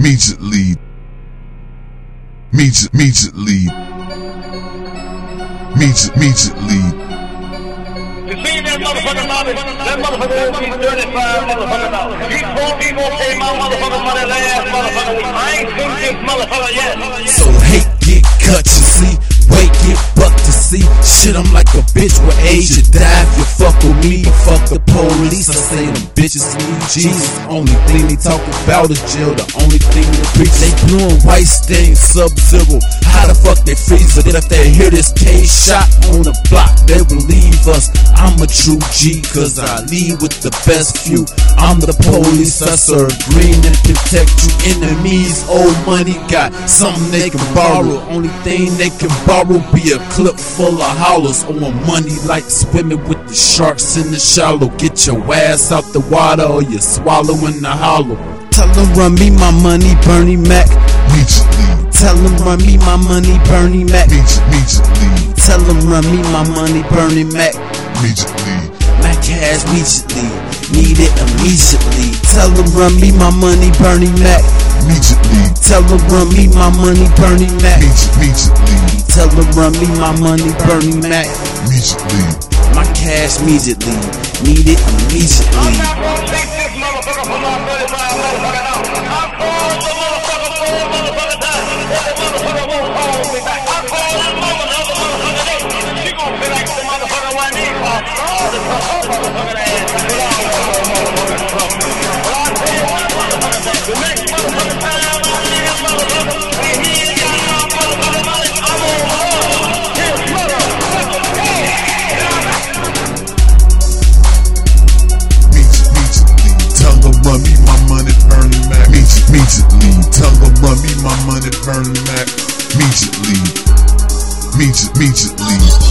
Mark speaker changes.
Speaker 1: immediately, immediate, immediately, immediate, immediately.
Speaker 2: You see that motherfucking Bobby? That motherfucker owes me 35 motherfucking dollars. He told me gonna pay my motherfucking money last motherfucking week. I ain't seen this motherfucker yet.
Speaker 3: So hate with age to die. If you fuck with me, fuck the police. I say them bitches need Jesus. Only thing they talk about is jail. The only thing they preach, they blue and white stain sub zero. How the fuck they freeze it? If they hear this K shot on the block, they will leave us. I'm a true G, cause I lead with the best few. I'm the police, I serve green and protect you. Enemies, old money got something they can borrow. Only thing they can borrow be a clip full of hollows. Or money like swimming with the sharks in the shallow. Get your ass out the water or you're swallowing the hollow. Tell them run me my money, Bernie Mac.
Speaker 1: Immediately,
Speaker 3: Tell them run me my money, Bernie Mac.
Speaker 1: immediately,
Speaker 3: Tell them run me my money, Bernie Mac.
Speaker 1: immediately,
Speaker 3: My cash immediately, need it immediately. Tell them run me my money, Bernie Mac.
Speaker 1: Immediately,
Speaker 3: Tell them run me my money, Bernie Mac.
Speaker 1: immediate- immediately,
Speaker 3: Tell them run me my money, Bernie Mac.
Speaker 1: immediately,
Speaker 3: My cash immediately, need it
Speaker 2: I'm
Speaker 3: immediately.
Speaker 1: My money, Bernie Mac. Immediately, immediate- immediately.